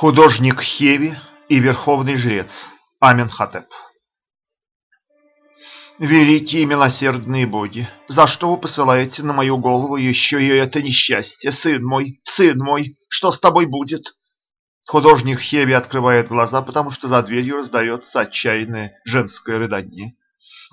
Художник Хеви и верховный жрец Аменхотеп. Великие милосердные боги, за что вы посылаете на мою голову еще и это несчастье, сын мой, сын мой, что с тобой будет? Художник Хеви открывает глаза, потому что за дверью раздается отчаянное женское рыдание.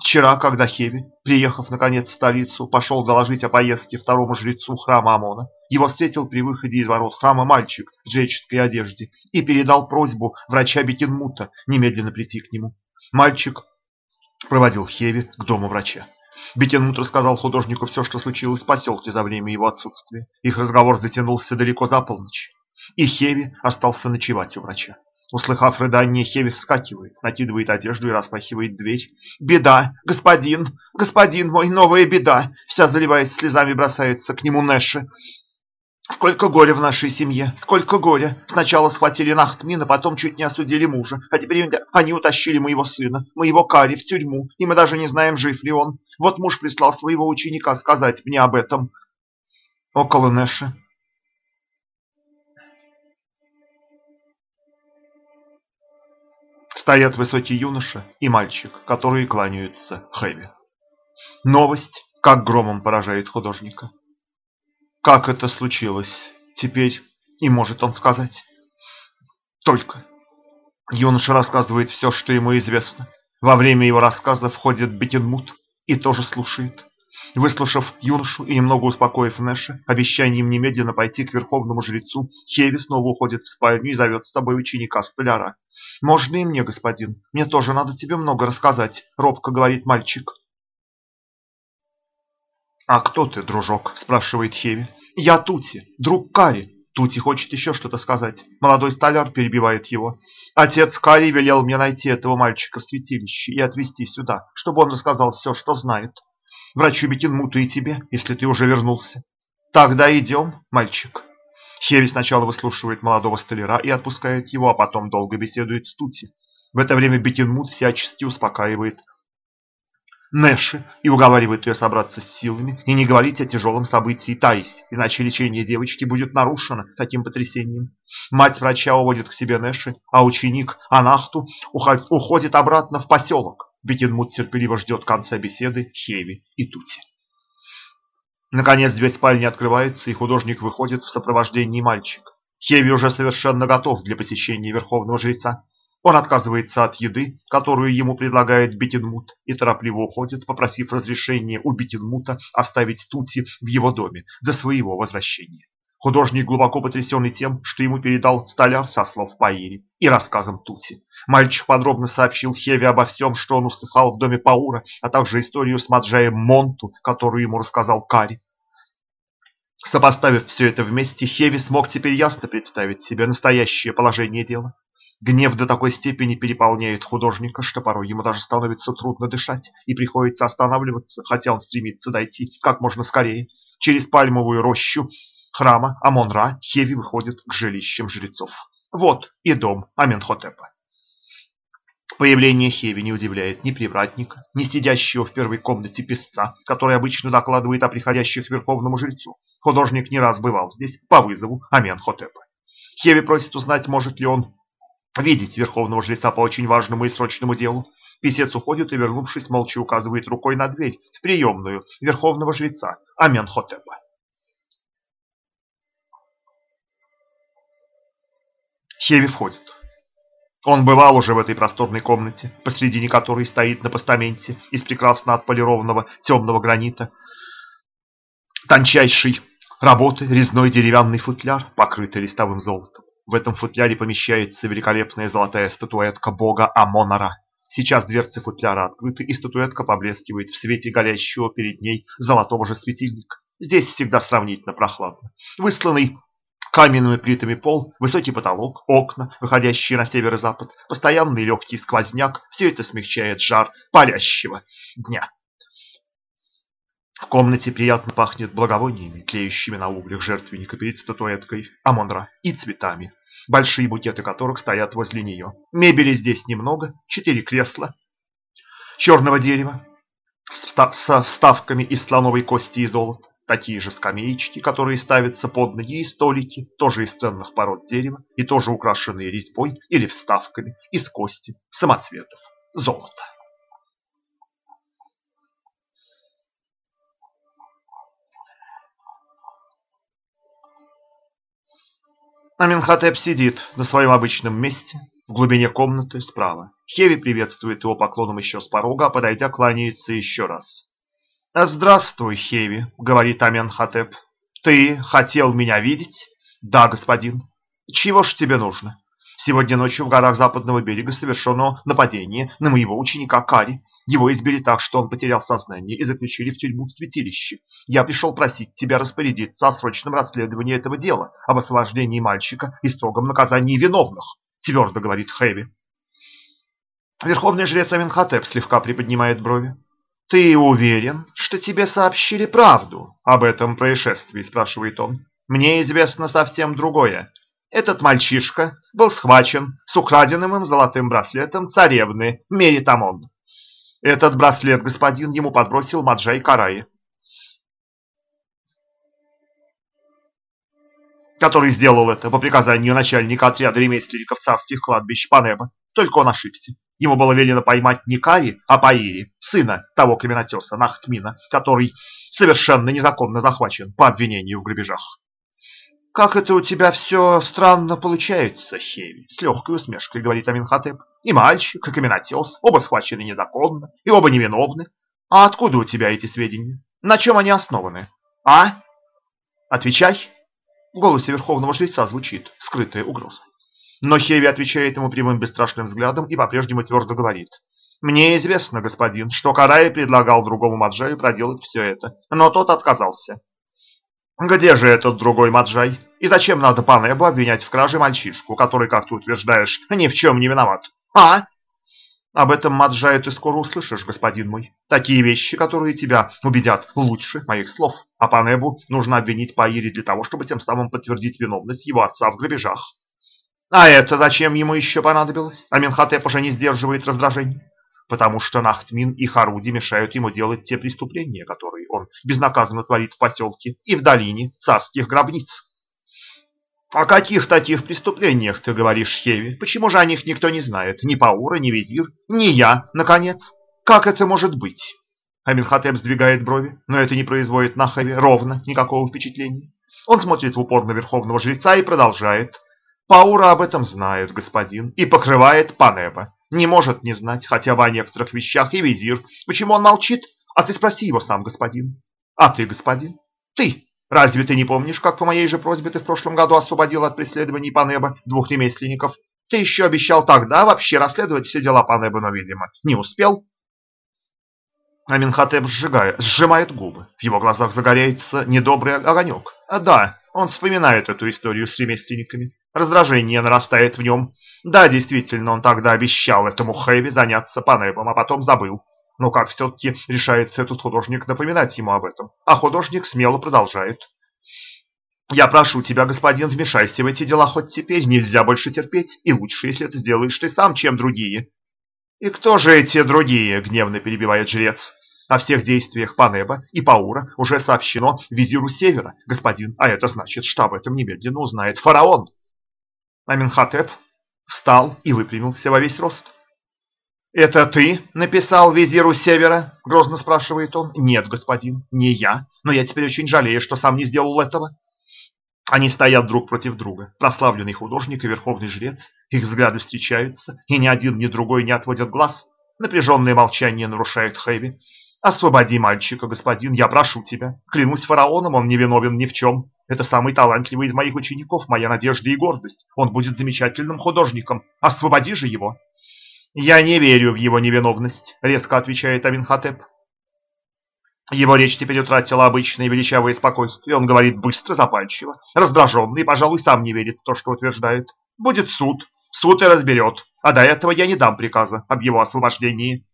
Вчера, когда Хеви, приехав наконец в столицу, пошел доложить о поездке второму жрецу храма Амона, его встретил при выходе из ворот храма мальчик в жреческой одежде и передал просьбу врача Бетенмута немедленно прийти к нему. Мальчик проводил Хеви к дому врача. Бетенмут рассказал художнику все, что случилось в поселке за время его отсутствия. Их разговор затянулся далеко за полночь, и Хеви остался ночевать у врача. Услыхав рыдание, Хеви вскакивает, накидывает одежду и распахивает дверь. «Беда! Господин! Господин мой! Новая беда!» Вся заливаясь слезами бросается к нему Нэши. Сколько горя в нашей семье, сколько горя. Сначала схватили Нахтмина, потом чуть не осудили мужа. А теперь они утащили моего сына, моего Кари, в тюрьму. И мы даже не знаем, жив ли он. Вот муж прислал своего ученика сказать мне об этом. Около Нэши. Стоят высокий юноша и мальчик, которые кланяются Хэви. Новость как громом поражает художника. Как это случилось, теперь не может он сказать. Только юноша рассказывает все, что ему известно. Во время его рассказа входит Бетенмут и тоже слушает. Выслушав юношу и немного успокоив Нэша, обещанием немедленно пойти к верховному жрецу, Хеви снова уходит в спальню и зовет с собой ученика столяра. «Можно и мне, господин? Мне тоже надо тебе много рассказать», — робко говорит мальчик. «А кто ты, дружок?» – спрашивает Хеви. «Я Тути, друг Кари». Тути хочет еще что-то сказать. Молодой столяр перебивает его. «Отец Кари велел мне найти этого мальчика в святилище и отвезти сюда, чтобы он рассказал все, что знает. Врачу Бетинмуту и тебе, если ты уже вернулся. Тогда идем, мальчик». Хеви сначала выслушивает молодого столяра и отпускает его, а потом долго беседует с Тути. В это время Бетинмут всячески успокаивает Нэши и уговаривает ее собраться с силами и не говорить о тяжелом событии Таис, иначе лечение девочки будет нарушено таким потрясением. Мать врача уводит к себе Нэши, а ученик Анахту уходит обратно в поселок. Бетенмут терпеливо ждет конца беседы Хеви и Тути. Наконец дверь спальни открывается, и художник выходит в сопровождении мальчика. Хеви уже совершенно готов для посещения Верховного Жреца. Он отказывается от еды, которую ему предлагает Бетенмут, и торопливо уходит, попросив разрешения у Бетенмута оставить Тути в его доме до своего возвращения. Художник глубоко потрясенный тем, что ему передал столяр со слов Паири и рассказом Тути. Мальчик подробно сообщил Хеве обо всем, что он услыхал в доме Паура, а также историю с Маджаем Монту, которую ему рассказал Кари. Сопоставив все это вместе, Хеви смог теперь ясно представить себе настоящее положение дела. Гнев до такой степени переполняет художника, что порой ему даже становится трудно дышать и приходится останавливаться, хотя он стремится дойти как можно скорее. Через пальмовую рощу храма Амон-Ра Хеви выходит к жилищам жрецов. Вот и дом Аменхотепа. Появление Хеви не удивляет ни привратника, ни сидящего в первой комнате песца, который обычно докладывает о приходящих верховному жрецу. Художник не раз бывал здесь по вызову Аменхотепа. Хеви просит узнать, может ли он видеть верховного жреца по очень важному и срочному делу. Писец уходит и, вернувшись, молча указывает рукой на дверь в приемную верховного жреца Аменхотепа. Хеви входит. Он бывал уже в этой просторной комнате, посредине которой стоит на постаменте из прекрасно отполированного темного гранита тончайший работы резной деревянный футляр, покрытый листовым золотом. В этом футляре помещается великолепная золотая статуэтка бога Амонара. Сейчас дверцы футляра открыты, и статуэтка поблескивает в свете горящего перед ней золотого же светильника. Здесь всегда сравнительно прохладно. Высланный каменными плитами пол, высокий потолок, окна, выходящие на северо-запад, постоянный легкий сквозняк – все это смягчает жар палящего дня. В комнате приятно пахнет благовониями, тлеющими на углях жертвенника перед статуэткой Амонра и цветами, большие букеты которых стоят возле нее. Мебели здесь немного, четыре кресла черного дерева с вставками из слоновой кости и золота, Такие же скамеечки, которые ставятся под ноги и столики, тоже из ценных пород дерева и тоже украшенные резьбой или вставками из кости, самоцветов, золота. Аминхотеп сидит на своем обычном месте, в глубине комнаты справа. Хеви приветствует его поклоном еще с порога, а подойдя, кланяется еще раз. «Здравствуй, Хеви», — говорит Аменхотеп. «Ты хотел меня видеть?» «Да, господин». «Чего ж тебе нужно?» «Сегодня ночью в горах западного берега совершено нападение на моего ученика Кари. Его избили так, что он потерял сознание и заключили в тюрьму в святилище. Я пришел просить тебя распорядиться о срочном расследовании этого дела, об освобождении мальчика и строгом наказании виновных», — твердо говорит Хэви. Верховный жрец Аменхотеп слегка приподнимает брови. «Ты уверен, что тебе сообщили правду об этом происшествии?» – спрашивает он. «Мне известно совсем другое. Этот мальчишка был схвачен с украденным им золотым браслетом царевны Меритамон. Этот браслет господин ему подбросил Маджай Караи, который сделал это по приказанию начальника отряда ремесленников царских кладбищ Панеба. Только он ошибся. Ему было велено поймать не Кари, а Паири, сына того каменотеса Нахтмина, который совершенно незаконно захвачен по обвинению в грабежах. «Как это у тебя все странно получается, Хеви?» С легкой усмешкой говорит Аминхотеп. «И мальчик, и каменотес, оба схвачены незаконно, и оба невиновны. А откуда у тебя эти сведения? На чем они основаны? А? Отвечай!» В голосе верховного жреца звучит скрытая угроза. Но Хеви отвечает ему прямым бесстрашным взглядом и по-прежнему твердо говорит. «Мне известно, господин, что Карай предлагал другому Маджаю проделать все это, но тот отказался. Где же этот другой Маджай? И зачем надо Панебу обвинять в краже мальчишку, который, как ты утверждаешь, ни в чем не виноват? А? Об этом Маджае ты скоро услышишь, господин мой. Такие вещи, которые тебя убедят лучше моих слов. А Панебу нужно обвинить Паире для того, чтобы тем самым подтвердить виновность его отца в грабежах. А это зачем ему еще понадобилось? Аминхотеп уже не сдерживает раздражения. Потому что Нахтмин и Харуди мешают ему делать те преступления, которые он безнаказанно творит в поселке и в долине царских гробниц. О каких таких преступлениях ты говоришь, Хеви? Почему же о них никто не знает? Ни Паура, ни Визир, ни я, наконец. Как это может быть? Аминхотеп сдвигает брови, но это не производит на Хеви ровно никакого впечатления. Он смотрит в упор на верховного жреца и продолжает. Паура об этом знает, господин, и покрывает Панеба. Не может не знать хотя бы о некоторых вещах и визир. Почему он молчит? А ты спроси его сам, господин. А ты, господин? Ты. Разве ты не помнишь, как по моей же просьбе ты в прошлом году освободил от преследований Панеба двух ремесленников? Ты еще обещал тогда вообще расследовать все дела Панеба, но, видимо, не успел. Аминхотеп сжигает, сжимает губы. В его глазах загоряется недобрый огонек. А да, он вспоминает эту историю с ремесленниками. Раздражение нарастает в нем. Да, действительно, он тогда обещал этому Хэви заняться Панебом, а потом забыл. Но как все-таки решается этот художник напоминать ему об этом? А художник смело продолжает. «Я прошу тебя, господин, вмешайся в эти дела хоть теперь. Нельзя больше терпеть, и лучше, если это сделаешь ты сам, чем другие». «И кто же эти другие?» – гневно перебивает жрец. О всех действиях Панеба и Паура уже сообщено визиру Севера, господин, а это значит, что об этом немедленно узнает фараон. Аменхотеп встал и выпрямился во весь рост. «Это ты написал визиру Севера?» – грозно спрашивает он. «Нет, господин, не я, но я теперь очень жалею, что сам не сделал этого». Они стоят друг против друга, прославленный художник и верховный жрец. Их взгляды встречаются, и ни один, ни другой не отводят глаз. Напряженное молчание нарушает Хэви. «Освободи мальчика, господин, я прошу тебя. Клянусь фараоном, он не виновен ни в чем. Это самый талантливый из моих учеников, моя надежда и гордость. Он будет замечательным художником. Освободи же его!» «Я не верю в его невиновность», — резко отвечает Аминхотеп. Его речь теперь утратила обычное величавое спокойствие. Он говорит быстро, запальчиво, раздраженный и, пожалуй, сам не верит в то, что утверждает. «Будет суд. Суд и разберет. А до этого я не дам приказа об его освобождении.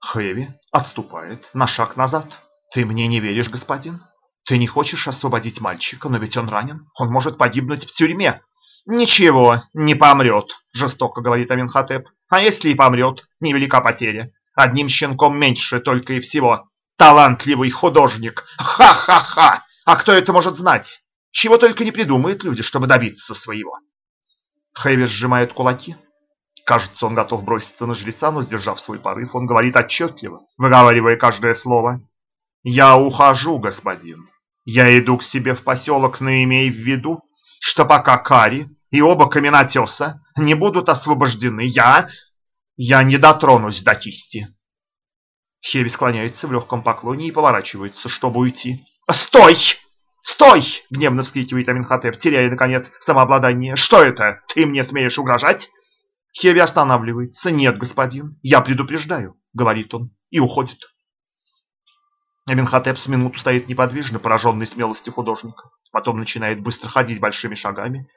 Хэви отступает на шаг назад. «Ты мне не веришь, господин? Ты не хочешь освободить мальчика, но ведь он ранен. Он может погибнуть в тюрьме». «Ничего, не помрет», – жестоко говорит Аминхотеп. «А если и помрет, невелика потеря. Одним щенком меньше только и всего». Талантливый художник! Ха-ха-ха! А кто это может знать? Чего только не придумают люди, чтобы добиться своего. Хэви сжимает кулаки. Кажется, он готов броситься на жреца, но, сдержав свой порыв, он говорит отчетливо, выговаривая каждое слово. «Я ухожу, господин. Я иду к себе в поселок, но имей в виду, что пока Кари и оба каменотеса не будут освобождены, я... я не дотронусь до кисти». Хеви склоняется в легком поклоне и поворачивается, чтобы уйти. «Стой! Стой!» — гневно вскрикивает Аминхотеп, теряя, наконец, самообладание. «Что это? Ты мне смеешь угрожать?» Хеви останавливается. «Нет, господин, я предупреждаю», — говорит он, и уходит. Аминхотеп с минуту стоит неподвижно, пораженный смелостью художника. Потом начинает быстро ходить большими шагами,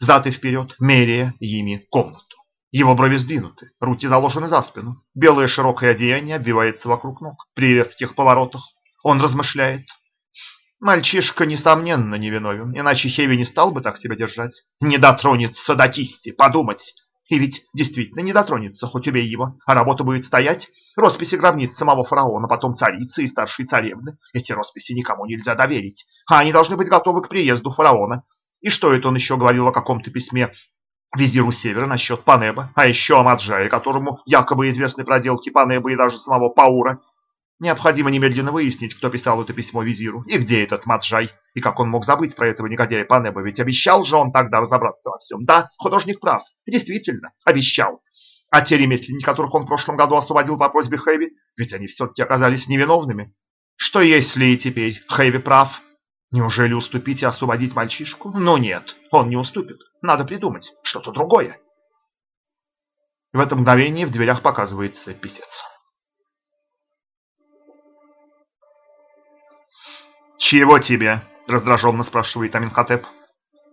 взад и вперед, меряя ими комнату. Его брови сдвинуты, руки заложены за спину. Белое широкое одеяние обвивается вокруг ног. При резких поворотах он размышляет. Мальчишка, несомненно, невиновен, иначе Хеви не стал бы так себя держать. Не дотронется до кисти, подумать. И ведь действительно не дотронется, хоть убей его, а работа будет стоять. Росписи гробниц самого фараона, потом царицы и старшей царевны. Эти росписи никому нельзя доверить, а они должны быть готовы к приезду фараона. И что это он еще говорил о каком-то письме визиру Севера насчет Панеба, а еще о Маджае, которому якобы известны проделки Панеба и даже самого Паура. Необходимо немедленно выяснить, кто писал это письмо визиру, и где этот Маджай, и как он мог забыть про этого негодяя Панеба, ведь обещал же он тогда разобраться во всем. Да, художник прав, действительно, обещал. А те ремесленники, которых он в прошлом году освободил по просьбе Хэви, ведь они все-таки оказались невиновными. Что если и теперь Хэви прав? Неужели уступить и освободить мальчишку? Но нет, он не уступит. Надо придумать что-то другое. В это мгновение в дверях показывается писец. «Чего тебе?» – раздраженно спрашивает Аминхотеп.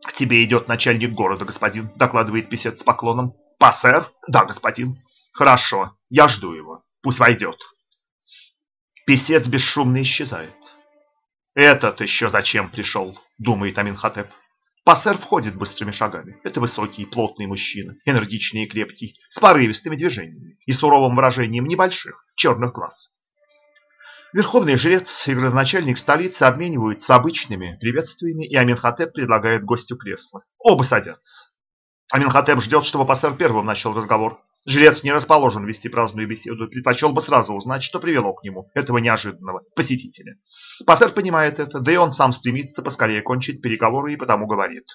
«К тебе идет начальник города, господин», – докладывает писец с поклоном. «Пассер?» «Да, господин». «Хорошо, я жду его. Пусть войдет». Писец бесшумно исчезает. «Этот еще зачем пришел?» – думает Аминхотеп. Пассер входит быстрыми шагами. Это высокий, плотный мужчина, энергичный и крепкий, с порывистыми движениями и суровым выражением небольших, черных глаз. Верховный жрец и градоначальник столицы обмениваются обычными приветствиями, и Аминхотеп предлагает гостю кресло. Оба садятся. Аминхотеп ждет, чтобы пастор первым начал разговор. Жрец не расположен вести праздную беседу, предпочел бы сразу узнать, что привело к нему этого неожиданного посетителя. Пастор понимает это, да и он сам стремится поскорее кончить переговоры и потому говорит.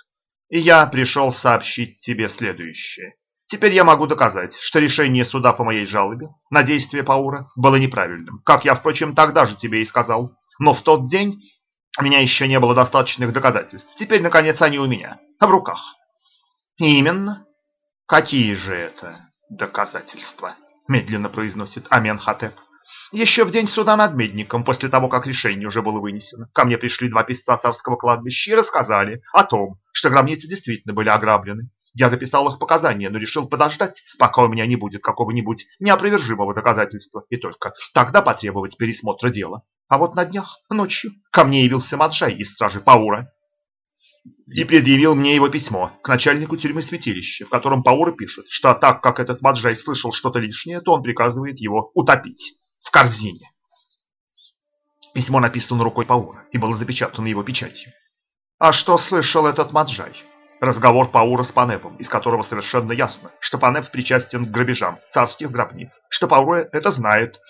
«И я пришел сообщить тебе следующее. Теперь я могу доказать, что решение суда по моей жалобе на действие Паура было неправильным, как я, впрочем, тогда же тебе и сказал. Но в тот день у меня еще не было достаточных доказательств. Теперь, наконец, они у меня, в руках. Именно. Какие же это доказательства? Медленно произносит Аменхотеп. Еще в день суда над Медником, после того, как решение уже было вынесено, ко мне пришли два писца царского кладбища и рассказали о том, что гробницы действительно были ограблены. Я записал их показания, но решил подождать, пока у меня не будет какого-нибудь неопровержимого доказательства, и только тогда потребовать пересмотра дела. А вот на днях, ночью, ко мне явился Маджай из стражи Паура и предъявил мне его письмо к начальнику тюрьмы святилища, в котором Паура пишет, что так как этот Маджай слышал что-то лишнее, то он приказывает его утопить в корзине. Письмо написано рукой Паура и было запечатано его печатью. А что слышал этот Маджай? Разговор Паура с Панепом, из которого совершенно ясно, что Панеп причастен к грабежам царских гробниц, что Паура это знает,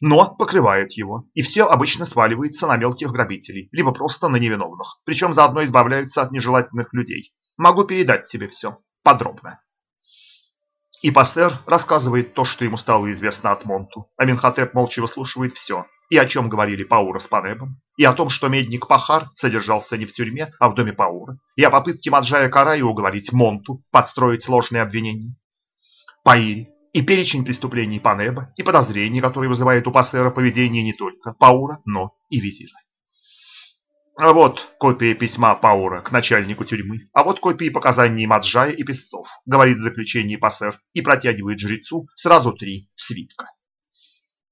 но покрывает его, и все обычно сваливается на мелких грабителей, либо просто на невиновных, причем заодно избавляются от нежелательных людей. Могу передать тебе все, подробно. И Пастер рассказывает то, что ему стало известно от Монту. Аминхотеп молча выслушивает все, и о чем говорили Паура с Панебом, и о том, что медник Пахар содержался не в тюрьме, а в доме Паура, и о попытке Маджая Карая уговорить Монту подстроить ложные обвинения. Паири и перечень преступлений Панеба, и подозрений, которые вызывают у Пассера поведение не только Паура, но и визира. А вот копия письма Паура к начальнику тюрьмы, а вот копии показаний Маджая и Песцов, говорит в заключении Пассер и протягивает жрецу сразу три свитка.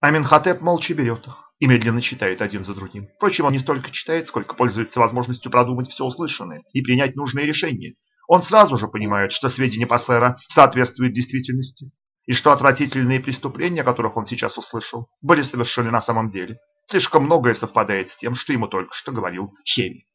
Аминхотеп молча берет их и медленно читает один за другим. Впрочем, он не столько читает, сколько пользуется возможностью продумать все услышанное и принять нужные решения. Он сразу же понимает, что сведения Пассера соответствуют действительности, и что отвратительные преступления, которых он сейчас услышал, были совершены на самом деле. Слишком многое совпадает с тем, что ему только что говорил Хеми.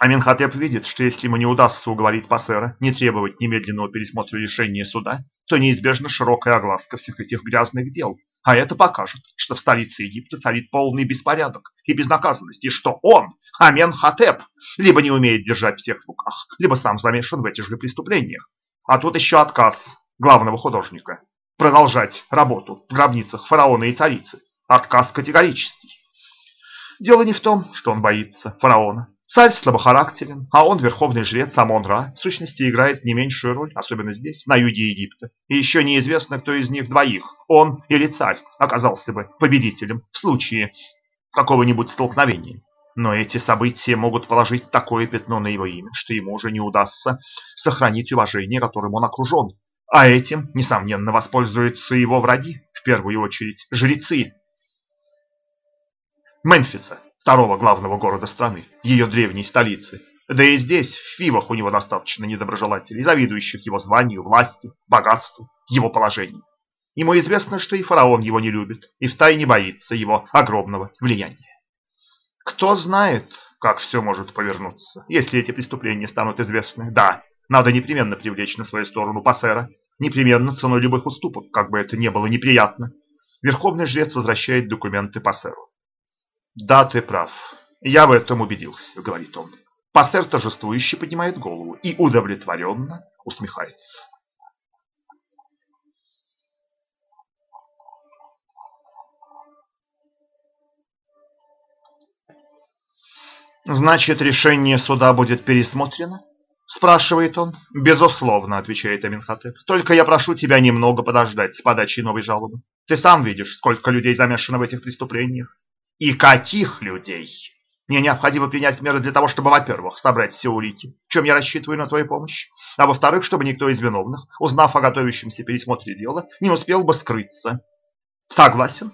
Аменхотеп видит, что если ему не удастся уговорить Пассера не требовать немедленного пересмотра решения суда, то неизбежна широкая огласка всех этих грязных дел. А это покажет, что в столице Египта царит полный беспорядок и безнаказанность, и что он, Аменхотеп, либо не умеет держать всех в руках, либо сам замешан в этих же преступлениях. А тут еще отказ главного художника продолжать работу в гробницах фараона и царицы. Отказ категорический. Дело не в том, что он боится фараона. Царь слабохарактерен, а он, верховный жрец Амон-Ра, в сущности играет не меньшую роль, особенно здесь, на юге Египта. И еще неизвестно, кто из них двоих, он или царь, оказался бы победителем в случае какого-нибудь столкновения. Но эти события могут положить такое пятно на его имя, что ему уже не удастся сохранить уважение, которым он окружен. А этим, несомненно, воспользуются его враги, в первую очередь жрецы Мемфиса, второго главного города страны, ее древней столицы. Да и здесь, в Фивах, у него достаточно недоброжелателей, завидующих его званию, власти, богатству, его положению. Ему известно, что и фараон его не любит, и втайне боится его огромного влияния. Кто знает, как все может повернуться, если эти преступления станут известны. Да, надо непременно привлечь на свою сторону пассера, непременно ценой любых уступок, как бы это ни было неприятно. Верховный жрец возвращает документы пассеру. «Да, ты прав. Я в этом убедился», — говорит он. Пассер торжествующе поднимает голову и удовлетворенно усмехается. «Значит, решение суда будет пересмотрено?» Спрашивает он. «Безусловно», отвечает Аминхотеп. «Только я прошу тебя немного подождать с подачей новой жалобы. Ты сам видишь, сколько людей замешано в этих преступлениях. И каких людей? Мне необходимо принять меры для того, чтобы, во-первых, собрать все улики, в чем я рассчитываю на твою помощь, а во-вторых, чтобы никто из виновных, узнав о готовящемся пересмотре дела, не успел бы скрыться. Согласен?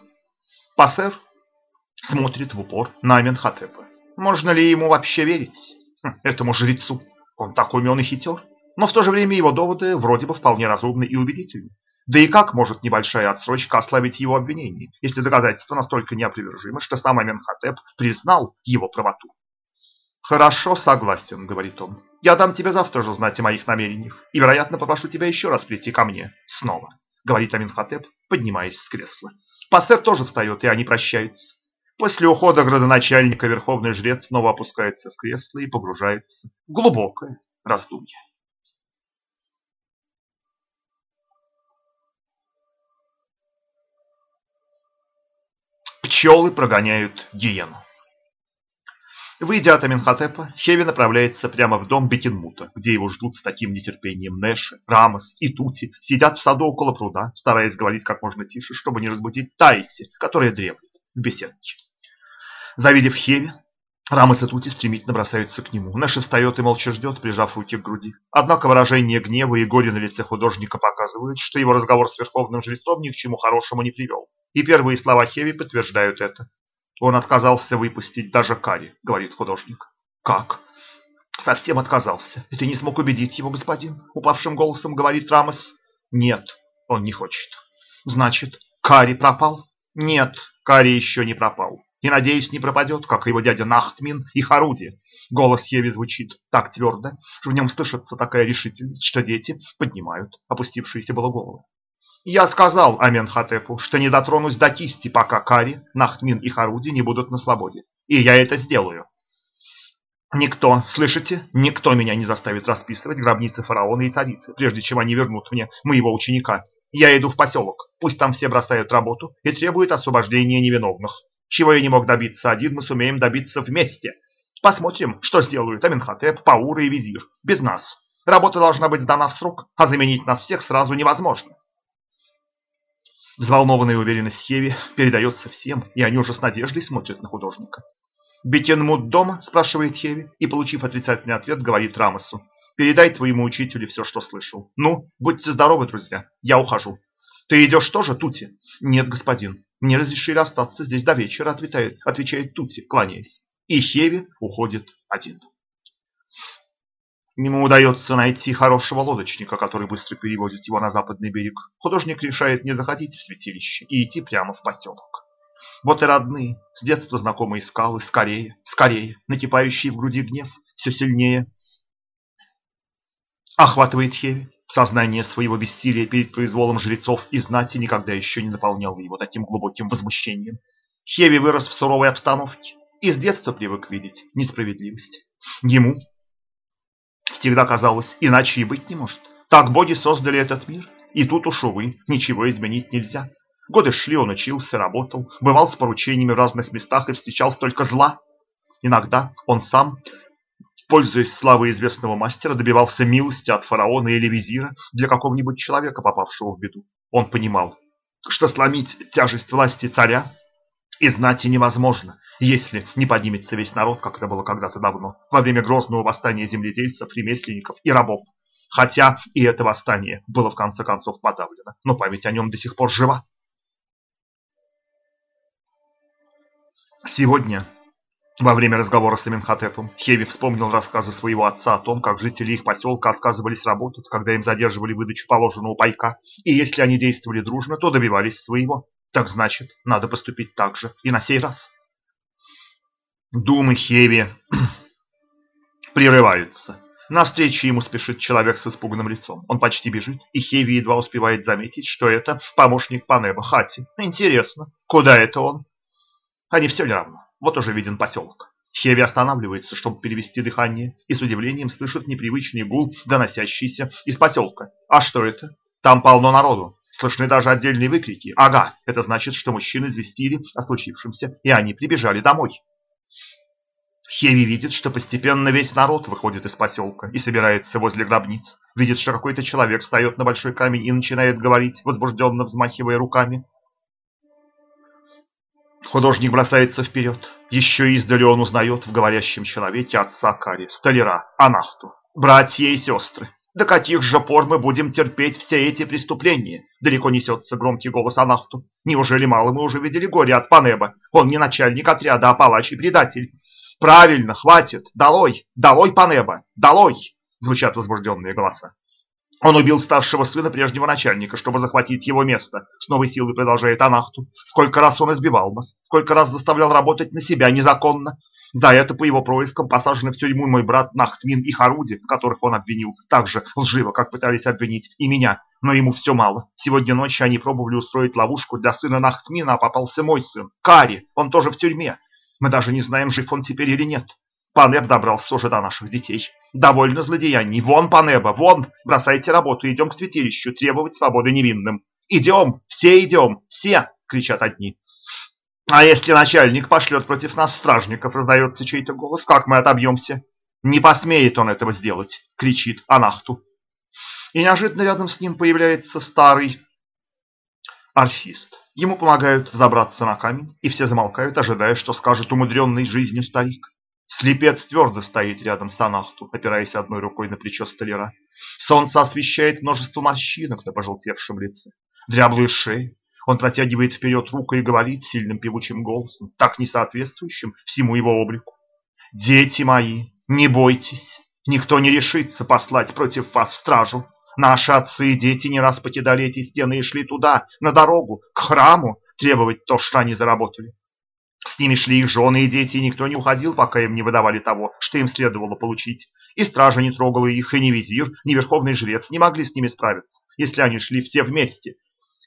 Пассер смотрит в упор на Аменхотепа. Можно ли ему вообще верить? Хм, этому жрецу. Он так умен и хитер. Но в то же время его доводы вроде бы вполне разумны и убедительны. Да и как может небольшая отсрочка ослабить его обвинение, если доказательства настолько неопровержимы, что сам Аменхотеп признал его правоту? «Хорошо, согласен», — говорит он. «Я дам тебе завтра же знать о моих намерениях, и, вероятно, попрошу тебя еще раз прийти ко мне снова», — говорит Аменхотеп, поднимаясь с кресла. Пастер тоже встает, и они прощаются. После ухода градоначальника верховный жрец снова опускается в кресло и погружается в глубокое раздумье. Пчелы прогоняют гиену. Выйдя от Аминхотепа, Хеви направляется прямо в дом Бекинмута, где его ждут с таким нетерпением Нэши, Рамос и Тути, сидят в саду около пруда, стараясь говорить как можно тише, чтобы не разбудить Тайси, которая дремлет в беседке. Завидев Хеви, Рамос и Тути стремительно бросаются к нему. Нэши встает и молча ждет, прижав руки к груди. Однако выражение гнева и горя на лице художника показывают, что его разговор с верховным жрецом ни к чему хорошему не привел. И первые слова Хеви подтверждают это. Он отказался выпустить даже Кари, говорит художник. Как? Совсем отказался. И ты не смог убедить его, господин? Упавшим голосом говорит Рамос. Нет, он не хочет. Значит, Кари пропал? Нет, Кари еще не пропал. И, надеюсь, не пропадет, как его дядя Нахтмин и Харуди. Голос Хеви звучит так твердо, что в нем слышится такая решительность, что дети поднимают опустившиеся было головы. Я сказал Аменхотепу, что не дотронусь до кисти, пока Кари, Нахтмин и Харуди не будут на свободе. И я это сделаю. Никто, слышите, никто меня не заставит расписывать гробницы фараона и царицы, прежде чем они вернут мне моего ученика. Я иду в поселок, пусть там все бросают работу и требуют освобождения невиновных. Чего я не мог добиться один, мы сумеем добиться вместе. Посмотрим, что сделают Аменхотеп, Паура и Визир без нас. Работа должна быть сдана в срок, а заменить нас всех сразу невозможно. Взволнованная уверенность Севи передается всем, и они уже с надеждой смотрят на художника. «Бекенмут дома?» – спрашивает Хеви, и, получив отрицательный ответ, говорит Рамосу. «Передай твоему учителю все, что слышал. Ну, будьте здоровы, друзья, я ухожу». «Ты идешь тоже, Тути?» «Нет, господин, мне разрешили остаться здесь до вечера», – отвечает, отвечает Тути, кланяясь. И Хеви уходит один. Ему удается найти хорошего лодочника, который быстро перевозит его на западный берег. Художник решает не заходить в святилище и идти прямо в поселок. Вот и родные, с детства знакомые скалы, скорее, скорее, накипающий в груди гнев, все сильнее. Охватывает Хеви. Сознание своего бессилия перед произволом жрецов и знати никогда еще не наполняло его таким глубоким возмущением. Хеви вырос в суровой обстановке и с детства привык видеть несправедливость. Ему всегда казалось, иначе и быть не может. Так боги создали этот мир, и тут уж, увы, ничего изменить нельзя. Годы шли, он учился, работал, бывал с поручениями в разных местах и встречал столько зла. Иногда он сам Пользуясь славой известного мастера, добивался милости от фараона или визира для какого-нибудь человека, попавшего в беду. Он понимал, что сломить тяжесть власти царя и знати невозможно, если не поднимется весь народ, как это было когда-то давно, во время грозного восстания земледельцев, ремесленников и рабов. Хотя и это восстание было в конце концов подавлено, но память о нем до сих пор жива. Сегодня во время разговора с Аменхотепом Хеви вспомнил рассказы своего отца о том, как жители их поселка отказывались работать, когда им задерживали выдачу положенного пайка, и если они действовали дружно, то добивались своего. Так значит, надо поступить так же и на сей раз. Думы Хеви прерываются. Навстречу ему спешит человек с испуганным лицом. Он почти бежит, и Хеви едва успевает заметить, что это помощник Панеба Хати. Интересно, куда это он? Не все ли равно? Вот уже виден поселок. Хеви останавливается, чтобы перевести дыхание, и с удивлением слышит непривычный гул, доносящийся из поселка. А что это? Там полно народу. Слышны даже отдельные выкрики. Ага, это значит, что мужчины известили о случившемся, и они прибежали домой. Хеви видит, что постепенно весь народ выходит из поселка и собирается возле гробниц. Видит, что какой-то человек встает на большой камень и начинает говорить, возбужденно взмахивая руками. Художник бросается вперед. Еще издали он узнает в говорящем человеке отца Кари, столяра, Анахту. Братья и сестры, до каких же пор мы будем терпеть все эти преступления? Далеко несется громкий голос Анахту. Неужели мало мы уже видели горе от Панеба? Он не начальник отряда, а палач и предатель. Правильно, хватит. Долой, долой Панеба, долой! Звучат возбужденные голоса. Он убил старшего сына прежнего начальника, чтобы захватить его место. С новой силой продолжает Анахту. Сколько раз он избивал нас, сколько раз заставлял работать на себя незаконно. За это по его проискам посажены в тюрьму мой брат Нахтмин и Харуди, которых он обвинил, так же лживо, как пытались обвинить и меня. Но ему все мало. Сегодня ночью они пробовали устроить ловушку для сына Нахтмина, а попался мой сын, Кари. Он тоже в тюрьме. Мы даже не знаем, жив он теперь или нет. Панеб добрался уже до наших детей. Довольно злодеяний. Вон, Панеба, вон! Бросайте работу, идем к святилищу, требовать свободы невинным. Идем, все идем, все! Кричат одни. А если начальник пошлет против нас стражников, раздается чей-то голос, как мы отобьемся? Не посмеет он этого сделать, кричит Анахту. И неожиданно рядом с ним появляется старый арфист. Ему помогают взобраться на камень, и все замолкают, ожидая, что скажет умудренный жизнью старик. Слепец твердо стоит рядом с Анахту, опираясь одной рукой на плечо столяра. Солнце освещает множество морщинок на пожелтевшем лице, дряблую шею. Он протягивает вперед руку и говорит сильным певучим голосом, так не соответствующим всему его облику. «Дети мои, не бойтесь, никто не решится послать против вас стражу. Наши отцы и дети не раз покидали эти стены и шли туда, на дорогу, к храму, требовать то, что они заработали. С ними шли их жены и дети, и никто не уходил, пока им не выдавали того, что им следовало получить. И стража не трогала их, и ни визир, ни верховный жрец не могли с ними справиться, если они шли все вместе.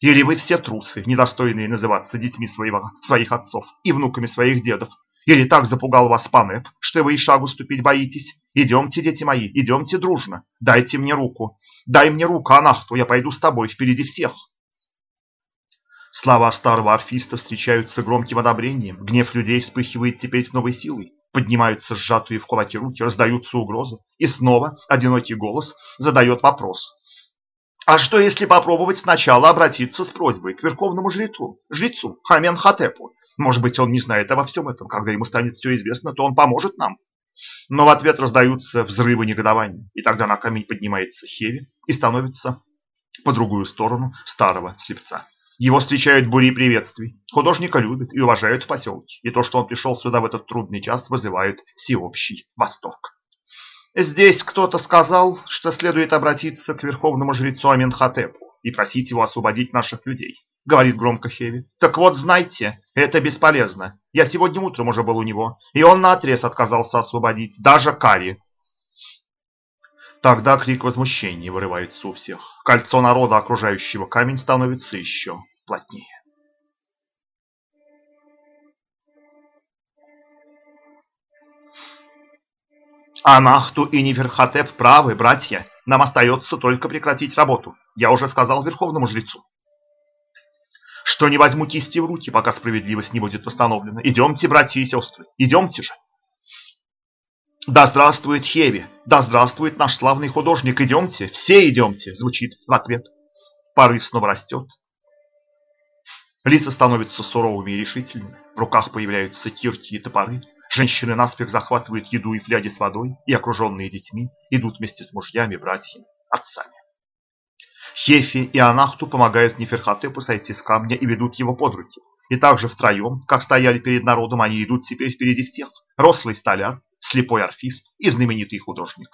Или вы все трусы, недостойные называться детьми своего, своих отцов и внуками своих дедов. Или так запугал вас Панеп, что вы и шагу ступить боитесь. Идемте, дети мои, идемте дружно. Дайте мне руку. Дай мне руку, Анахту, я пойду с тобой впереди всех. Слова старого орфиста встречаются громким одобрением. Гнев людей вспыхивает теперь с новой силой. Поднимаются сжатые в кулаки руки, раздаются угрозы. И снова одинокий голос задает вопрос. А что если попробовать сначала обратиться с просьбой к верховному жрецу, жрецу Хаменхотепу? Может быть, он не знает обо всем этом. Когда ему станет все известно, то он поможет нам. Но в ответ раздаются взрывы негодования. И тогда на камень поднимается Хеви и становится по другую сторону старого слепца. Его встречают бури приветствий. Художника любят и уважают в поселке. И то, что он пришел сюда в этот трудный час, вызывает всеобщий восторг. Здесь кто-то сказал, что следует обратиться к верховному жрецу Аменхотепу и просить его освободить наших людей, говорит громко Хеви. Так вот, знайте, это бесполезно. Я сегодня утром уже был у него, и он наотрез отказался освободить даже Кари. Тогда крик возмущения вырывается у всех. Кольцо народа, окружающего камень, становится еще плотнее. Анахту и Неферхотеп правы, братья. Нам остается только прекратить работу. Я уже сказал верховному жрецу, что не возьму кисти в руки, пока справедливость не будет восстановлена. Идемте, братья и сестры, идемте же. Да здравствует Хеви, да здравствует наш славный художник, идемте, все идемте, звучит в ответ. Порыв снова растет. Лица становятся суровыми и решительными, в руках появляются кирки и топоры. Женщины наспех захватывают еду и фляги с водой, и, окруженные детьми, идут вместе с мужьями, братьями, отцами. Хефи и Анахту помогают Неферхотепу сойти с камня и ведут его под руки. И также втроем, как стояли перед народом, они идут теперь впереди всех. Рослый столяр, слепой орфист и знаменитый художник.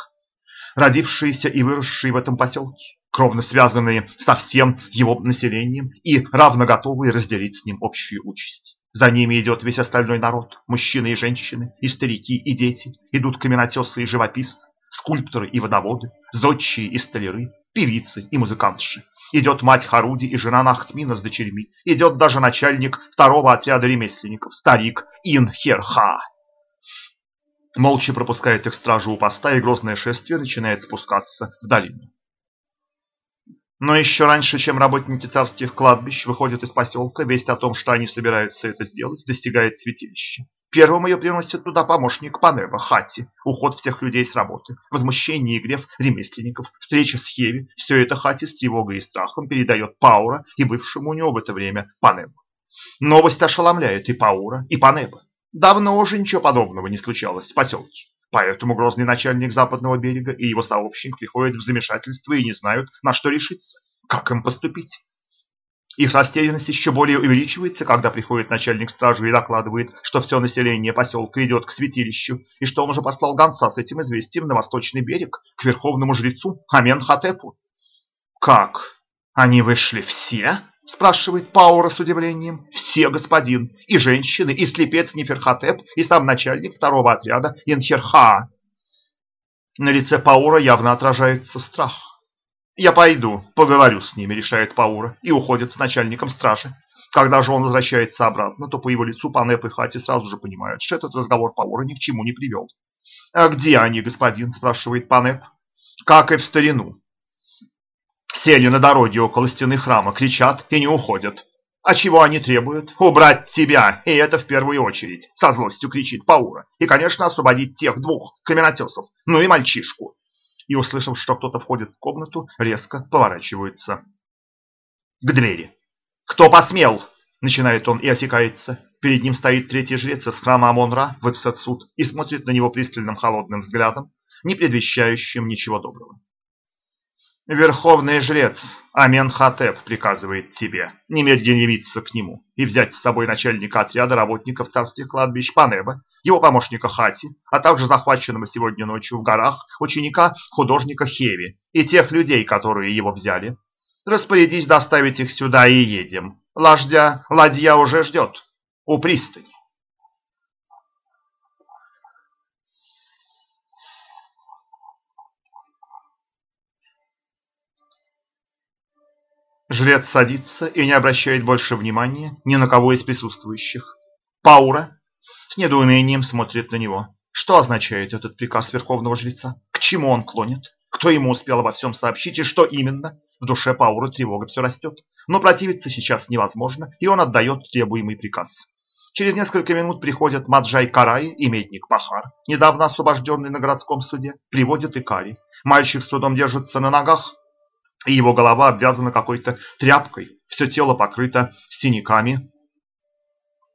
Родившиеся и выросшие в этом поселке, кровно связанные со всем его населением и равно готовые разделить с ним общую участь. За ними идет весь остальной народ, мужчины и женщины, и старики, и дети, идут каменотесы и живописцы, скульпторы и водоводы, зодчие и столяры, певицы и музыкантши. Идет мать Харуди и жена Нахтмина с дочерьми, идет даже начальник второго отряда ремесленников, старик Инхерха. Молча пропускает их стражу у поста, и грозное шествие начинает спускаться в долину. Но еще раньше, чем работники царских кладбищ выходят из поселка, весть о том, что они собираются это сделать, достигает святилища. Первым ее приносит туда помощник Панеба, Хати, уход всех людей с работы, возмущение и гнев ремесленников, встреча с Хеви. Все это Хати с тревогой и страхом передает Паура и бывшему у него в это время Панебу. Новость ошеломляет и Паура, и Панеба. Давно уже ничего подобного не случалось в поселке. Поэтому грозный начальник западного берега и его сообщник приходят в замешательство и не знают, на что решиться, как им поступить. Их растерянность еще более увеличивается, когда приходит начальник стражи и докладывает, что все население поселка идет к святилищу, и что он уже послал гонца с этим известием на восточный берег, к верховному жрецу Амен-Хатепу. «Как? Они вышли все?» – спрашивает Паура с удивлением. «Все, господин, и женщины, и слепец Неферхотеп, и сам начальник второго отряда Инхерха». На лице Паура явно отражается страх. «Я пойду, поговорю с ними», — решает Паура, и уходит с начальником стражи. Когда же он возвращается обратно, то по его лицу Панеп и Хати сразу же понимают, что этот разговор Паура ни к чему не привел. «А где они, господин?» – спрашивает Панеп. «Как и в старину». Сели на дороге около стены храма, кричат и не уходят. А чего они требуют? Убрать тебя, и это в первую очередь, со злостью кричит Паура. И, конечно, освободить тех двух каменотесов, ну и мальчишку и, услышав, что кто-то входит в комнату, резко поворачивается к двери. «Кто посмел?» – начинает он и осекается. Перед ним стоит третий жрец из храма Амон-Ра, Вепсетсуд, и смотрит на него пристальным холодным взглядом, не предвещающим ничего доброго. Верховный жрец Аменхотеп приказывает тебе немедленно явиться к нему и взять с собой начальника отряда работников царских кладбищ Панеба, его помощника Хати, а также захваченного сегодня ночью в горах ученика художника Хеви и тех людей, которые его взяли. Распорядись доставить их сюда и едем. Лождя, ладья уже ждет у пристани. Жрец садится и не обращает больше внимания ни на кого из присутствующих. Паура с недоумением смотрит на него. Что означает этот приказ верховного жреца? К чему он клонит? Кто ему успел обо всем сообщить и что именно? В душе Паура тревога все растет. Но противиться сейчас невозможно, и он отдает требуемый приказ. Через несколько минут приходят Маджай Карай и Медник Пахар, недавно освобожденный на городском суде, приводят Икари. Мальчик с трудом держится на ногах, и его голова обвязана какой-то тряпкой, все тело покрыто синяками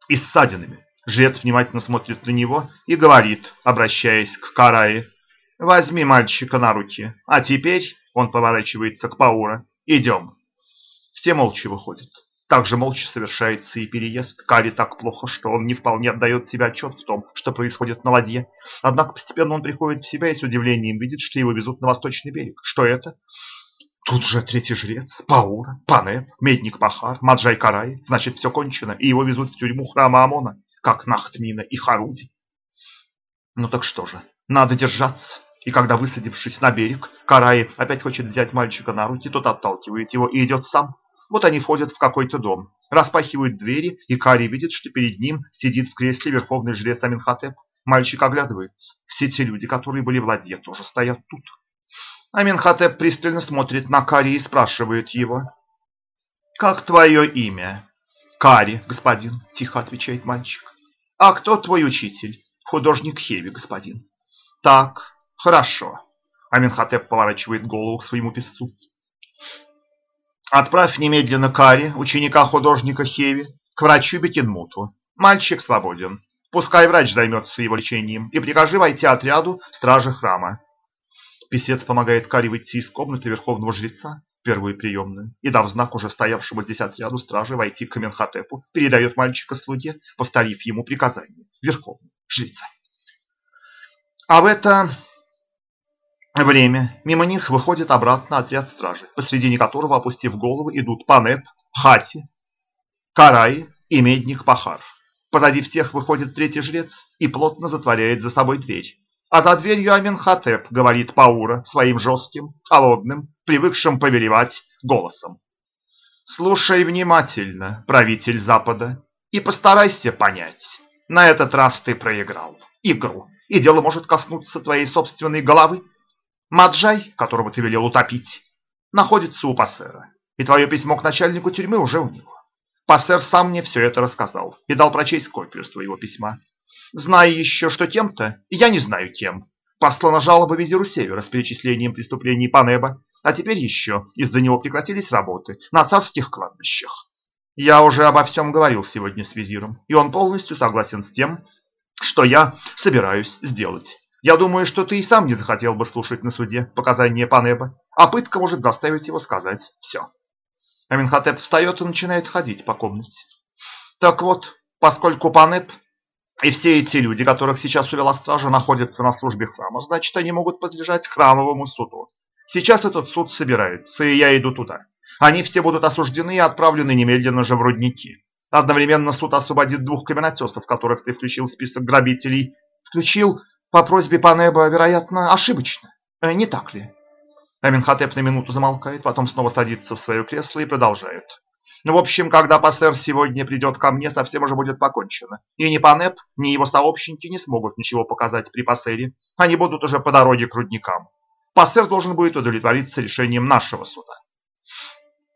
и ссадинами. Жрец внимательно смотрит на него и говорит, обращаясь к Карае, «Возьми мальчика на руки, а теперь...» Он поворачивается к Паура. «Идем». Все молча выходят. Также молча совершается и переезд. Кари так плохо, что он не вполне отдает себе отчет в том, что происходит на ладье. Однако постепенно он приходит в себя и с удивлением видит, что его везут на восточный берег. Что это? Тут же третий жрец, Паура, Панеп, Медник Пахар, Маджай Карай. Значит, все кончено, и его везут в тюрьму храма Амона, как Нахтмина и Харуди. Ну так что же, надо держаться. И когда, высадившись на берег, Карай опять хочет взять мальчика на руки, тот отталкивает его и идет сам. Вот они входят в какой-то дом, распахивают двери, и Кари видит, что перед ним сидит в кресле верховный жрец Аминхотеп. Мальчик оглядывается. Все те люди, которые были в ладье, тоже стоят тут. Аминхотеп пристально смотрит на Кари и спрашивает его. «Как твое имя?» «Кари, господин», – тихо отвечает мальчик. «А кто твой учитель?» «Художник Хеви, господин». «Так, хорошо». Аминхотеп поворачивает голову к своему песцу. Отправь немедленно Кари, ученика художника Хеви, к врачу Бекенмуту. Мальчик свободен. Пускай врач займется его лечением. И прикажи войти отряду стражи храма. Песец помогает Кари выйти из комнаты верховного жреца в первую приемную и, дав знак уже стоявшему здесь отряду стражи войти к Каменхотепу, передает мальчика слуге, повторив ему приказание верховного жреца. А в это время мимо них выходит обратно отряд стражи, посредине которого, опустив головы, идут Панеп, Хати, Карай и Медник Пахар. Позади всех выходит третий жрец и плотно затворяет за собой дверь. А за дверью Аменхотеп, говорит Паура своим жестким, холодным, привыкшим повелевать голосом. Слушай внимательно, правитель Запада, и постарайся понять. На этот раз ты проиграл игру, и дело может коснуться твоей собственной головы. Маджай, которого ты велел утопить, находится у Пассера, и твое письмо к начальнику тюрьмы уже у него. Пассер сам мне все это рассказал и дал прочесть копию твоего письма. Зная еще, что тем-то, я не знаю кем, послана жалоба визиру Севера с перечислением преступлений Панеба, а теперь еще из-за него прекратились работы на царских кладбищах. Я уже обо всем говорил сегодня с визиром, и он полностью согласен с тем, что я собираюсь сделать. Я думаю, что ты и сам не захотел бы слушать на суде показания Панеба, а пытка может заставить его сказать все. Аминхотеп встает и начинает ходить по комнате. Так вот, поскольку Панеб и все эти люди, которых сейчас увела стража, находятся на службе храма, значит, они могут подлежать храмовому суду. Сейчас этот суд собирается, и я иду туда. Они все будут осуждены и отправлены немедленно же в рудники. Одновременно суд освободит двух каменотесов, которых ты включил в список грабителей. Включил по просьбе Панеба, вероятно, ошибочно. Э, не так ли? Аминхотеп на минуту замолкает, потом снова садится в свое кресло и продолжает. Ну, в общем, когда Пассер сегодня придет ко мне, совсем уже будет покончено. И ни Панеп, ни его сообщники не смогут ничего показать при Пассере. Они будут уже по дороге к рудникам. Пассер должен будет удовлетвориться решением нашего суда.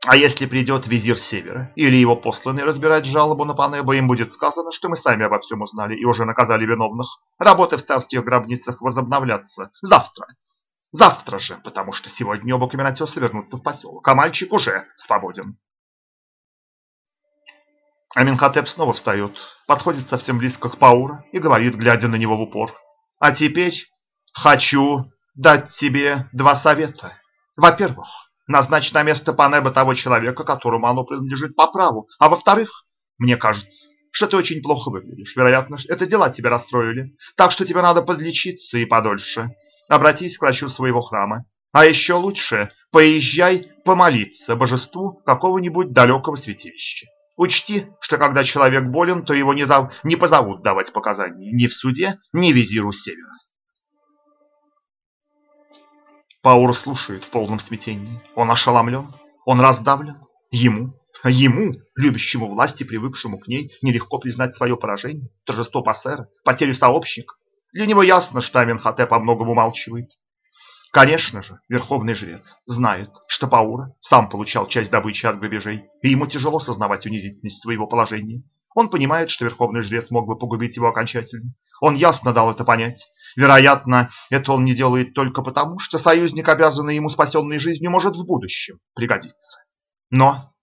А если придет визир Севера или его посланный разбирать жалобу на Панеба, им будет сказано, что мы сами обо всем узнали и уже наказали виновных. Работы в царских гробницах возобновлятся завтра. Завтра же, потому что сегодня оба каменотеса вернутся в поселок, а мальчик уже свободен. Аминхотеп снова встает, подходит совсем близко к Паура и говорит, глядя на него в упор. А теперь хочу дать тебе два совета. Во-первых, Назначь на место Панеба того человека, которому оно принадлежит по праву. А во-вторых, мне кажется, что ты очень плохо выглядишь. Вероятно, это дела тебя расстроили. Так что тебе надо подлечиться и подольше. Обратись к врачу своего храма. А еще лучше поезжай помолиться божеству какого-нибудь далекого святилища. Учти, что когда человек болен, то его не, зов... не позовут давать показания ни в суде, ни визиру севера. Паур слушает в полном смятении. Он ошеломлен, он раздавлен. Ему, ему, любящему власти, привыкшему к ней, нелегко признать свое поражение, торжество пассера, потерю сообщников. Для него ясно, что Аменхотеп о многом умалчивает. Конечно же, верховный жрец знает, что Паура сам получал часть добычи от грабежей, и ему тяжело сознавать унизительность своего положения. Он понимает, что верховный жрец мог бы погубить его окончательно. Он ясно дал это понять. Вероятно, это он не делает только потому, что союзник, обязанный ему спасенной жизнью, может в будущем пригодиться. Но,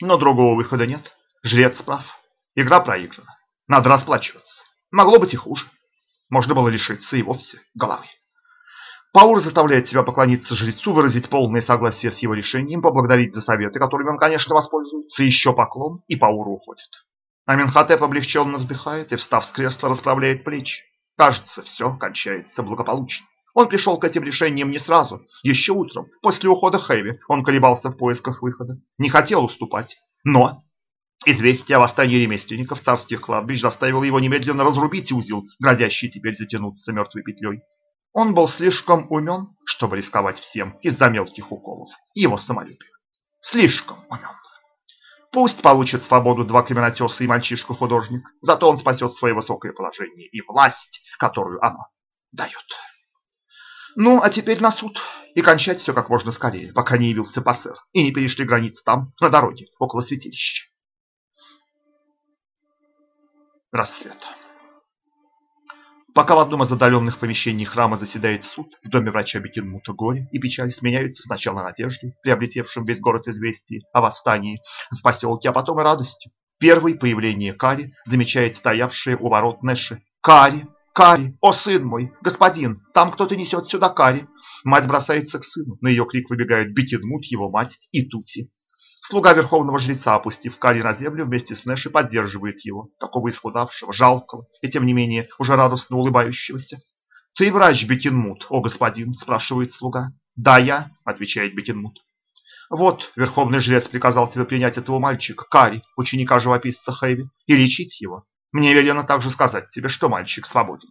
но другого выхода нет. Жрец прав. Игра проиграна. Надо расплачиваться. Могло быть и хуже. Можно было лишиться и вовсе головы. Паур заставляет себя поклониться жрецу, выразить полное согласие с его решением, поблагодарить за советы, которыми он, конечно, воспользуется, еще поклон, и Паур уходит. Аменхотеп облегченно вздыхает и, встав с кресла, расправляет плечи. Кажется, все кончается благополучно. Он пришел к этим решениям не сразу. Еще утром, после ухода Хэви, он колебался в поисках выхода. Не хотел уступать. Но известие о восстании ремесленников царских кладбищ заставило его немедленно разрубить узел, грозящий теперь затянуться мертвой петлей. Он был слишком умен, чтобы рисковать всем из-за мелких уколов его самолюбия. Слишком умен. Пусть получит свободу два каменотеса и мальчишка-художник, зато он спасет свое высокое положение и власть, которую оно дает. Ну, а теперь на суд и кончать все как можно скорее, пока не явился пассер и не перешли границы там, на дороге, около святилища. Рассвет. Пока в одном из отдаленных помещений храма заседает суд, в доме врача Бекинмута горе и печаль сменяются сначала надеждой, приобретевшим весь город известий о восстании в поселке, а потом и радостью. Первый появление Кари замечает стоявшие у ворот Нэши. «Кари! Кари! О, сын мой! Господин! Там кто-то несет сюда Кари!» Мать бросается к сыну. На ее крик выбегают Бекинмут, его мать и Тути. Слуга верховного жреца, опустив Кари на землю, вместе с Нэши поддерживает его, такого исхудавшего, жалкого и, тем не менее, уже радостно улыбающегося. «Ты врач, Бекинмут, о господин?» – спрашивает слуга. «Да, я», – отвечает Бекинмут. «Вот, верховный жрец приказал тебе принять этого мальчика, Кари, ученика живописца Хэви, и лечить его. Мне велено также сказать тебе, что мальчик свободен».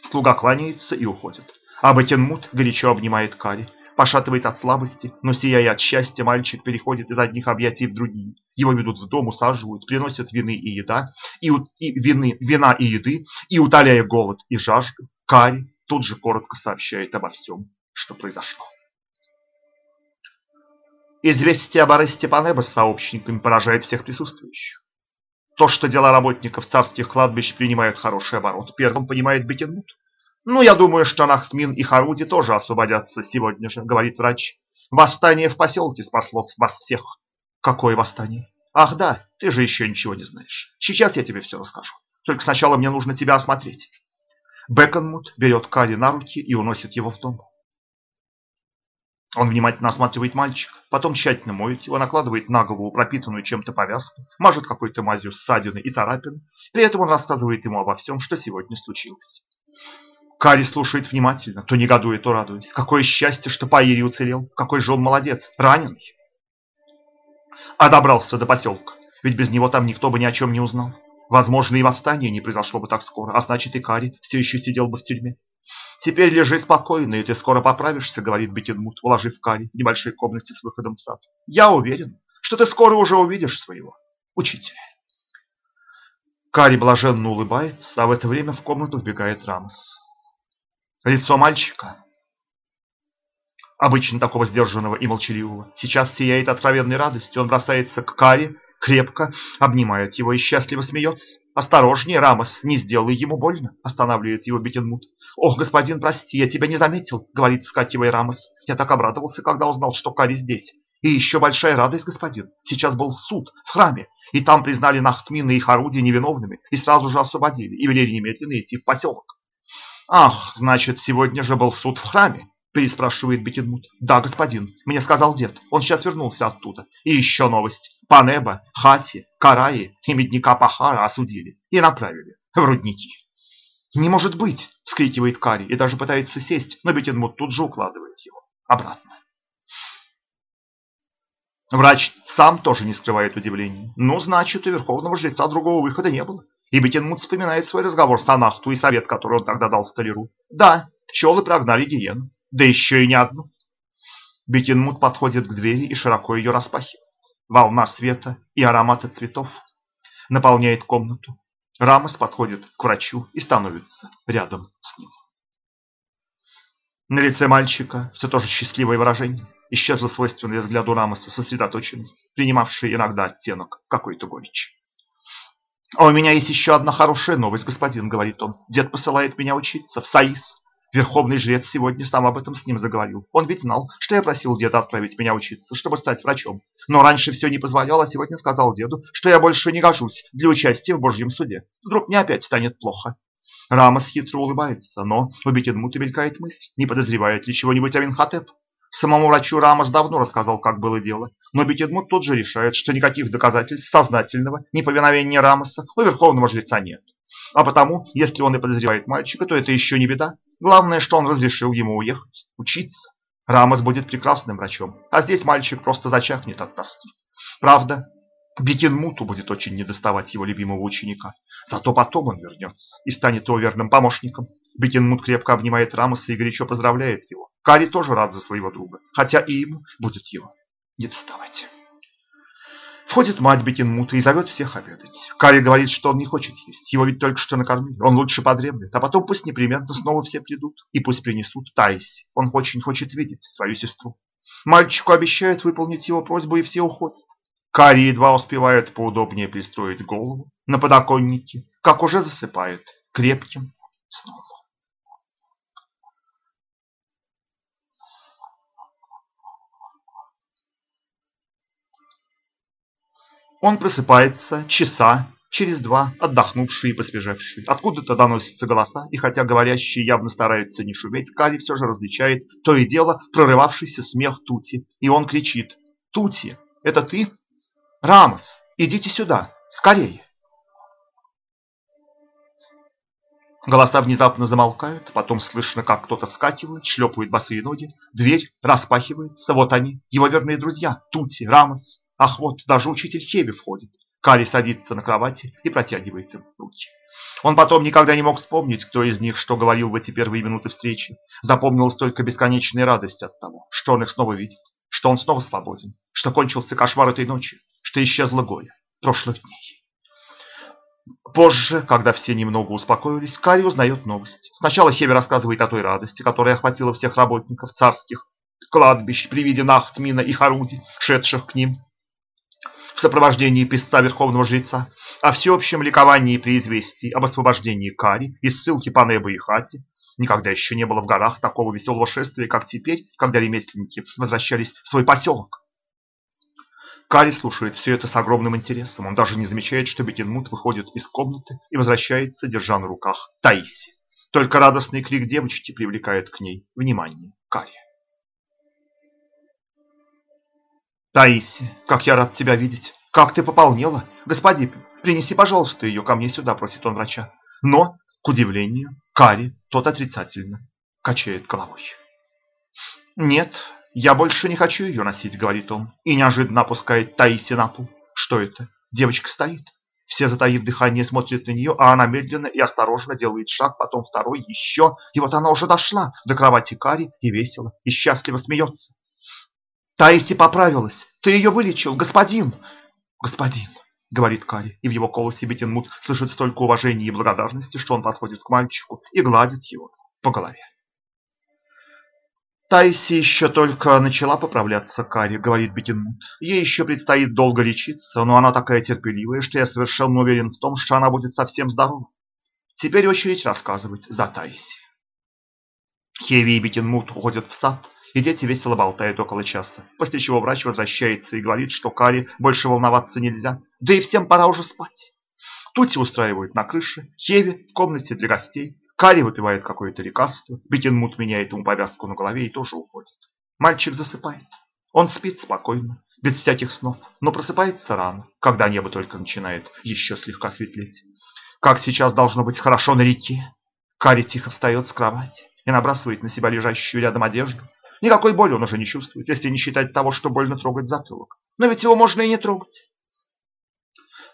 Слуга кланяется и уходит, а Бекинмут горячо обнимает Кари пошатывает от слабости, но сияя от счастья, мальчик переходит из одних объятий в другие. Его ведут в дом, усаживают, приносят вины и еда, и, и вины, вина и еды, и утоляя голод и жажду, Кари тут же коротко сообщает обо всем, что произошло. Известие об аресте Панеба с сообщниками поражает всех присутствующих. То, что дела работников царских кладбищ принимают хороший оборот, первым понимает Бекенмут. «Ну, я думаю, что Нахтмин и Харуди тоже освободятся сегодня же», — говорит врач. «Восстание в поселке спасло вас всех». «Какое восстание?» «Ах да, ты же еще ничего не знаешь. Сейчас я тебе все расскажу. Только сначала мне нужно тебя осмотреть». Беконмут берет Кари на руки и уносит его в дом. Он внимательно осматривает мальчика, потом тщательно моет его, накладывает на голову пропитанную чем-то повязку, мажет какой-то мазью ссадины и царапины. При этом он рассказывает ему обо всем, что сегодня случилось. Кари слушает внимательно, то негодует, то радуясь. Какое счастье, что Паири уцелел. Какой же он молодец, раненый. А добрался до поселка, ведь без него там никто бы ни о чем не узнал. Возможно, и восстание не произошло бы так скоро, а значит и Кари все еще сидел бы в тюрьме. «Теперь лежи спокойно, и ты скоро поправишься», — говорит Бекенмут, уложив Кари в небольшой комнате с выходом в сад. «Я уверен, что ты скоро уже увидишь своего учителя». Кари блаженно улыбается, а в это время в комнату вбегает Рамос. Лицо мальчика, обычно такого сдержанного и молчаливого, сейчас сияет откровенной радостью. Он бросается к Каре, крепко обнимает его и счастливо смеется. «Осторожнее, Рамос, не сделай ему больно», – останавливает его Бетенмут. «Ох, господин, прости, я тебя не заметил», – говорит, скакивая Рамос. «Я так обрадовался, когда узнал, что Кари здесь. И еще большая радость, господин. Сейчас был суд в храме, и там признали Нахтмина и Харуди невиновными, и сразу же освободили, и велели немедленно идти в поселок. «Ах, значит, сегодня же был суд в храме?» переспрашивает Бекенмут. «Да, господин, мне сказал дед, он сейчас вернулся оттуда. И еще новость. Панеба, Хати, Караи и медника Пахара осудили и направили в рудники». «Не может быть!» – вскрикивает Кари и даже пытается сесть, но Бекенмут тут же укладывает его обратно. Врач сам тоже не скрывает удивления. Ну, значит, у верховного жреца другого выхода не было. И Бетенмут вспоминает свой разговор с Анахту и совет, который он тогда дал столяру. Да, пчелы прогнали гиену, да еще и не одну. Бетенмут подходит к двери и широко ее распахивает. Волна света и аромата цветов наполняет комнату. Рамос подходит к врачу и становится рядом с ним. На лице мальчика все то же счастливое выражение. Исчезла свойственная взгляду Рамоса сосредоточенность, принимавшая иногда оттенок какой-то горечи. «А у меня есть еще одна хорошая новость, господин», — говорит он. «Дед посылает меня учиться в САИС. Верховный жрец сегодня сам об этом с ним заговорил. Он ведь знал, что я просил деда отправить меня учиться, чтобы стать врачом. Но раньше все не позволял, а сегодня сказал деду, что я больше не гожусь для участия в Божьем суде. Вдруг мне опять станет плохо». Рамос хитро улыбается, но у Бетенмута мелькает мысль, не подозревает ли чего-нибудь Аминхотеп. Самому врачу Рамос давно рассказал, как было дело, но Бетедмут тут же решает, что никаких доказательств сознательного неповиновения Рамоса у верховного жреца нет. А потому, если он и подозревает мальчика, то это еще не беда. Главное, что он разрешил ему уехать, учиться. Рамос будет прекрасным врачом, а здесь мальчик просто зачахнет от тоски. Правда, Бекенмуту будет очень недоставать его любимого ученика. Зато потом он вернется и станет его верным помощником. Бекенмут крепко обнимает Рамоса и горячо поздравляет его. Кари тоже рад за своего друга, хотя и ему будет его недоставать. Входит мать Бекенмута и зовет всех обедать. Кари говорит, что он не хочет есть, его ведь только что накормили, он лучше подремлет, а потом пусть непременно снова все придут и пусть принесут Таиси. Он очень хочет видеть свою сестру. Мальчику обещают выполнить его просьбу и все уходят. Кари едва успевает поудобнее пристроить голову на подоконнике, как уже засыпает крепким сном. Он просыпается часа через два, отдохнувший и посвежевший. Откуда-то доносятся голоса, и хотя говорящие явно стараются не шуметь, Кари все же различает то и дело прорывавшийся смех Тути. И он кричит «Тути, это ты? Рамос, идите сюда, скорее!» Голоса внезапно замолкают, потом слышно, как кто-то вскакивает, шлепают босые ноги, дверь распахивается, вот они, его верные друзья, Тути, Рамос, Ах, вот, даже учитель Хеби входит. Кари садится на кровати и протягивает им руки. Он потом никогда не мог вспомнить, кто из них что говорил в эти первые минуты встречи. Запомнилась только бесконечная радость от того, что он их снова видит, что он снова свободен, что кончился кошмар этой ночи, что исчезло горе прошлых дней. Позже, когда все немного успокоились, Кари узнает новость. Сначала Хеви рассказывает о той радости, которая охватила всех работников царских кладбищ при виде Нахтмина и Харуди, шедших к ним в сопровождении писца Верховного Жреца, о всеобщем ликовании при известии об освобождении Кари и ссылке по Небо и Хати. Никогда еще не было в горах такого веселого шествия, как теперь, когда ремесленники возвращались в свой поселок. Кари слушает все это с огромным интересом. Он даже не замечает, что Бекенмут выходит из комнаты и возвращается, держа на руках Таиси. Только радостный крик девочки привлекает к ней внимание Кари. Таисия, как я рад тебя видеть. Как ты пополнела. Господин, принеси, пожалуйста, ее ко мне сюда, просит он врача. Но, к удивлению, Кари тот отрицательно качает головой. Нет, я больше не хочу ее носить, говорит он. И неожиданно опускает Таиси на пол. Что это? Девочка стоит. Все, затаив дыхание, смотрят на нее, а она медленно и осторожно делает шаг, потом второй, еще. И вот она уже дошла до кровати Кари и весело, и счастливо смеется. Таиси поправилась. Ты ее вылечил, господин. Господин, говорит Кари, и в его голосе Бетенмут слышит столько уважения и благодарности, что он подходит к мальчику и гладит его по голове. Тайси еще только начала поправляться, Кари, говорит Бетенмут. Ей еще предстоит долго лечиться, но она такая терпеливая, что я совершенно уверен в том, что она будет совсем здорова. Теперь очередь рассказывать за Тайси. Хеви и Бетенмут уходят в сад, и дети весело болтают около часа, после чего врач возвращается и говорит, что Кари больше волноваться нельзя, да и всем пора уже спать. Тути устраивают на крыше, Хеви в комнате для гостей, Кари выпивает какое-то лекарство, Бекенмут меняет ему повязку на голове и тоже уходит. Мальчик засыпает. Он спит спокойно, без всяких снов, но просыпается рано, когда небо только начинает еще слегка светлеть. Как сейчас должно быть хорошо на реке. Кари тихо встает с кровати и набрасывает на себя лежащую рядом одежду, Никакой боли он уже не чувствует, если не считать того, что больно трогать затылок. Но ведь его можно и не трогать.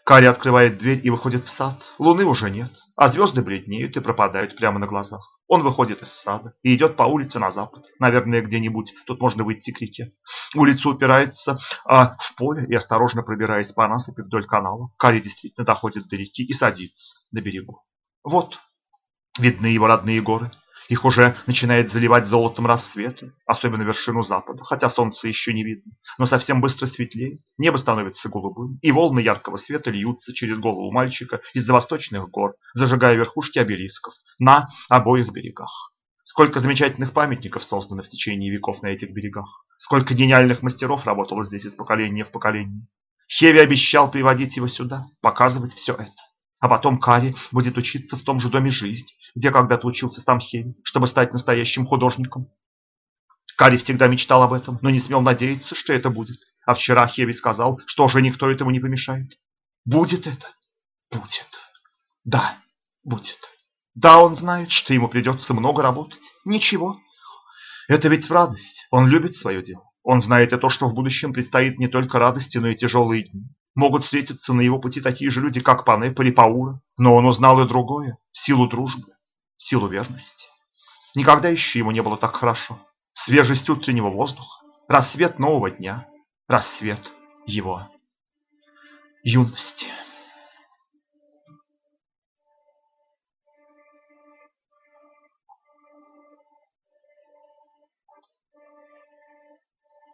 Кари открывает дверь и выходит в сад. Луны уже нет, а звезды бледнеют и пропадают прямо на глазах. Он выходит из сада и идет по улице на запад. Наверное, где-нибудь тут можно выйти к реке. Улица упирается а, в поле и, осторожно пробираясь по насыпи вдоль канала, Кари действительно доходит до реки и садится на берегу. Вот, видны его родные горы. Их уже начинает заливать золотом рассветы, особенно вершину запада, хотя солнце еще не видно, но совсем быстро светлеет, небо становится голубым, и волны яркого света льются через голову мальчика из-за восточных гор, зажигая верхушки обелисков на обоих берегах. Сколько замечательных памятников создано в течение веков на этих берегах, сколько гениальных мастеров работало здесь из поколения в поколение. Хеви обещал приводить его сюда, показывать все это. А потом Кари будет учиться в том же доме жизни, где когда-то учился сам Хеми, чтобы стать настоящим художником. Кари всегда мечтал об этом, но не смел надеяться, что это будет. А вчера Хеви сказал, что уже никто этому не помешает. Будет это? Будет. Да, будет. Да, он знает, что ему придется много работать. Ничего. Это ведь радость. Он любит свое дело. Он знает и то, что в будущем предстоит не только радости, но и тяжелые дни. Могут встретиться на его пути такие же люди, как Панеп или Паура. Но он узнал и другое. Силу дружбы, силу верности. Никогда еще ему не было так хорошо. Свежесть утреннего воздуха, рассвет нового дня, рассвет его юности.